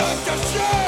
like a.